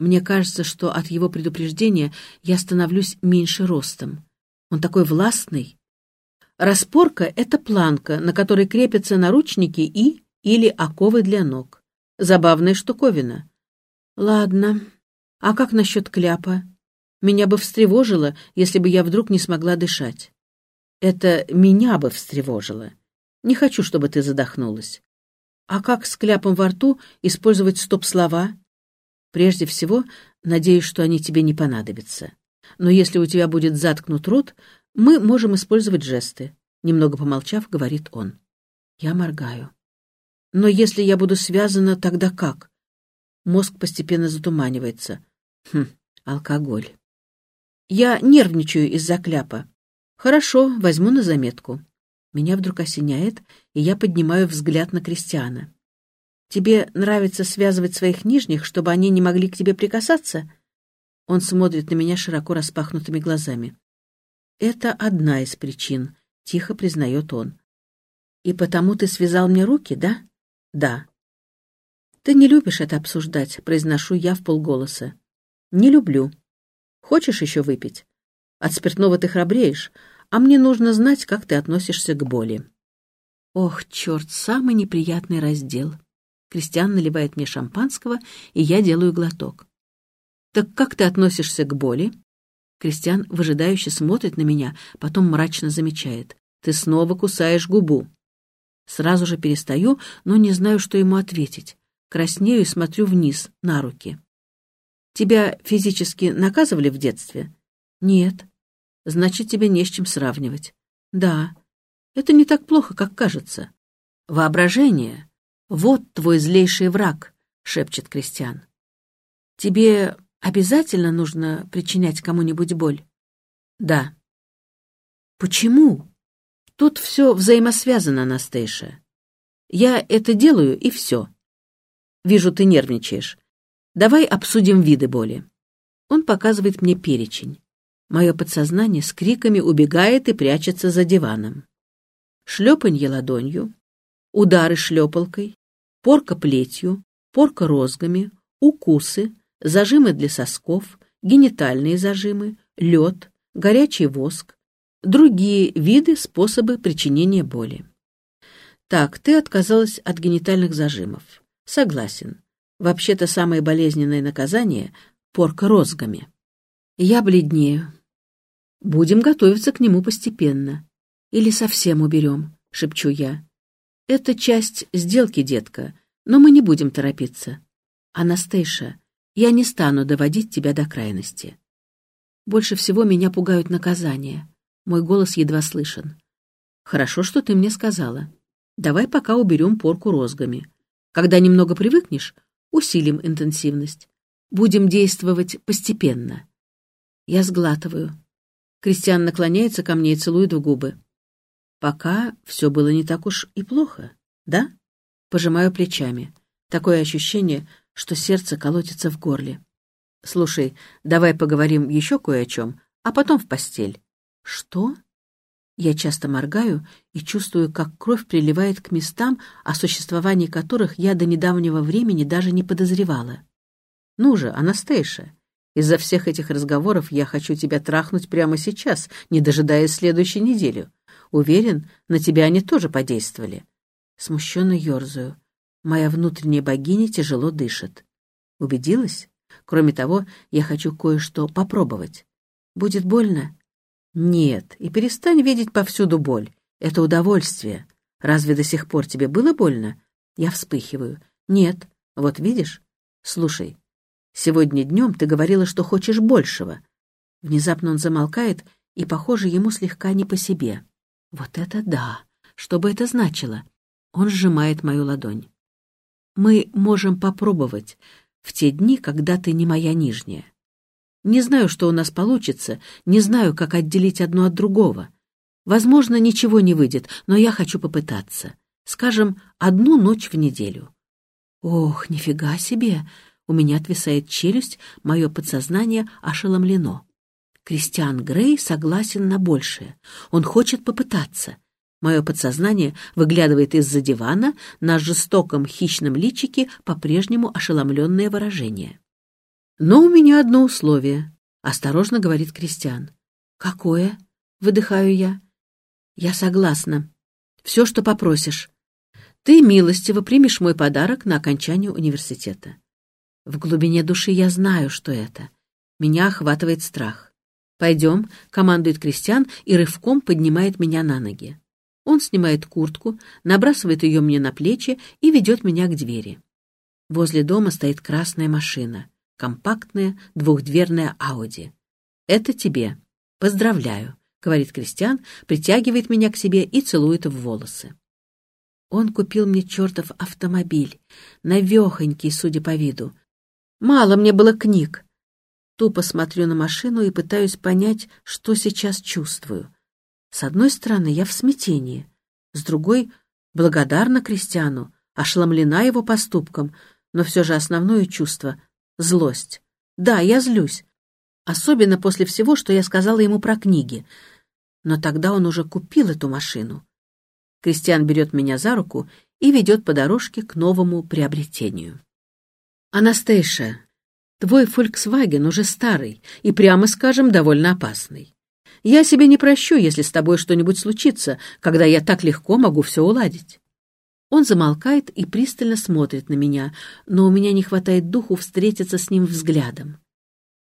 Мне кажется, что от его предупреждения я становлюсь меньше ростом. Он такой властный. Распорка — это планка, на которой крепятся наручники и или оковы для ног. Забавная штуковина. Ладно. А как насчет кляпа? Меня бы встревожило, если бы я вдруг не смогла дышать. Это меня бы встревожило. Не хочу, чтобы ты задохнулась. А как с кляпом во рту использовать стоп-слова? Прежде всего, надеюсь, что они тебе не понадобятся. Но если у тебя будет заткнут рот, мы можем использовать жесты. Немного помолчав, говорит он. Я моргаю. Но если я буду связана, тогда как? Мозг постепенно затуманивается. Хм, алкоголь. Я нервничаю из-за кляпа. Хорошо, возьму на заметку. Меня вдруг осеняет, и я поднимаю взгляд на Кристиана. Тебе нравится связывать своих нижних, чтобы они не могли к тебе прикасаться? Он смотрит на меня широко распахнутыми глазами. Это одна из причин, тихо признает он. И потому ты связал мне руки, да? Да. Ты не любишь это обсуждать, произношу я в полголоса. Не люблю. Хочешь еще выпить? От спиртного ты храбреешь, а мне нужно знать, как ты относишься к боли. Ох, черт, самый неприятный раздел. Кристиан наливает мне шампанского, и я делаю глоток. Так как ты относишься к боли? Кристиан выжидающе смотрит на меня, потом мрачно замечает. Ты снова кусаешь губу. Сразу же перестаю, но не знаю, что ему ответить. Краснею и смотрю вниз, на руки. Тебя физически наказывали в детстве? Нет. Значит, тебе не с чем сравнивать. Да. Это не так плохо, как кажется. Воображение — вот твой злейший враг, шепчет Кристиан. Тебе обязательно нужно причинять кому-нибудь боль? Да. Почему? Тут все взаимосвязано, Настейша. Я это делаю, и все. Вижу, ты нервничаешь. Давай обсудим виды боли. Он показывает мне перечень. Мое подсознание с криками убегает и прячется за диваном. Шлепанье ладонью, удары шлепалкой, порка плетью, порка розгами, укусы, зажимы для сосков, генитальные зажимы, лед, горячий воск, другие виды, способы причинения боли. Так, ты отказалась от генитальных зажимов. Согласен. Вообще-то самое болезненное наказание — порка розгами. Я бледнею. Будем готовиться к нему постепенно. Или совсем уберем, — шепчу я. Это часть сделки, детка, но мы не будем торопиться. Анастейша, я не стану доводить тебя до крайности. Больше всего меня пугают наказания. Мой голос едва слышен. «Хорошо, что ты мне сказала. Давай пока уберем порку розгами. Когда немного привыкнешь, усилим интенсивность. Будем действовать постепенно». Я сглатываю. Кристиан наклоняется ко мне и целует в губы. Пока все было не так уж и плохо, да? Пожимаю плечами. Такое ощущение, что сердце колотится в горле. Слушай, давай поговорим еще кое о чем, а потом в постель. Что? Я часто моргаю и чувствую, как кровь приливает к местам, о существовании которых я до недавнего времени даже не подозревала. Ну же, Анастейша, из-за всех этих разговоров я хочу тебя трахнуть прямо сейчас, не дожидаясь следующей неделю. Уверен, на тебя они тоже подействовали. Смущенно ерзаю. Моя внутренняя богиня тяжело дышит. Убедилась? Кроме того, я хочу кое-что попробовать. Будет больно? Нет, и перестань видеть повсюду боль. Это удовольствие. Разве до сих пор тебе было больно? Я вспыхиваю. Нет. Вот видишь? Слушай, сегодня днем ты говорила, что хочешь большего. Внезапно он замолкает, и, похоже, ему слегка не по себе. Вот это да! Что бы это значило? Он сжимает мою ладонь. Мы можем попробовать в те дни, когда ты не моя нижняя. Не знаю, что у нас получится, не знаю, как отделить одно от другого. Возможно, ничего не выйдет, но я хочу попытаться. Скажем, одну ночь в неделю. Ох, нифига себе! У меня отвисает челюсть, мое подсознание ошеломлено. Кристиан Грей согласен на большее. Он хочет попытаться. Мое подсознание выглядывает из-за дивана на жестоком хищном личике по-прежнему ошеломленное выражение. Но у меня одно условие, — осторожно говорит Кристиан. Какое? — выдыхаю я. Я согласна. Все, что попросишь. Ты милостиво примешь мой подарок на окончание университета. В глубине души я знаю, что это. Меня охватывает страх. «Пойдем», — командует Кристиан и рывком поднимает меня на ноги. Он снимает куртку, набрасывает ее мне на плечи и ведет меня к двери. Возле дома стоит красная машина, компактная двухдверная Ауди. «Это тебе. Поздравляю», — говорит Кристиан, притягивает меня к себе и целует в волосы. Он купил мне чертов автомобиль, навехонький, судя по виду. Мало мне было книг. Тупо смотрю на машину и пытаюсь понять, что сейчас чувствую. С одной стороны, я в смятении. С другой, благодарна Кристиану, ошеломлена его поступком, но все же основное чувство — злость. Да, я злюсь. Особенно после всего, что я сказала ему про книги. Но тогда он уже купил эту машину. Кристиан берет меня за руку и ведет по дорожке к новому приобретению. «Анастейша, твой Volkswagen уже старый и, прямо скажем, довольно опасный. Я себе не прощу, если с тобой что-нибудь случится, когда я так легко могу все уладить». Он замолкает и пристально смотрит на меня, но у меня не хватает духу встретиться с ним взглядом.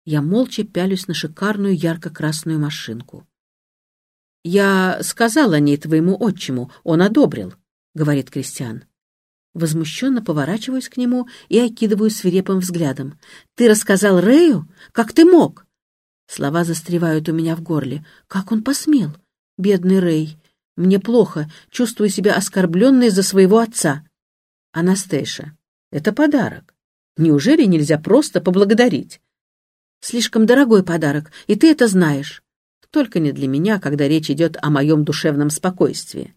Я молча пялюсь на шикарную ярко-красную машинку. «Я сказал о ней твоему отчиму, он одобрил», — говорит Кристиан. Возмущенно поворачиваюсь к нему и окидываю свирепым взглядом. «Ты рассказал Рэю? Как ты мог?» Слова застревают у меня в горле. «Как он посмел? Бедный Рэй. Мне плохо, чувствую себя оскорбленной за своего отца». «Анастейша, это подарок. Неужели нельзя просто поблагодарить?» «Слишком дорогой подарок, и ты это знаешь. Только не для меня, когда речь идет о моем душевном спокойствии.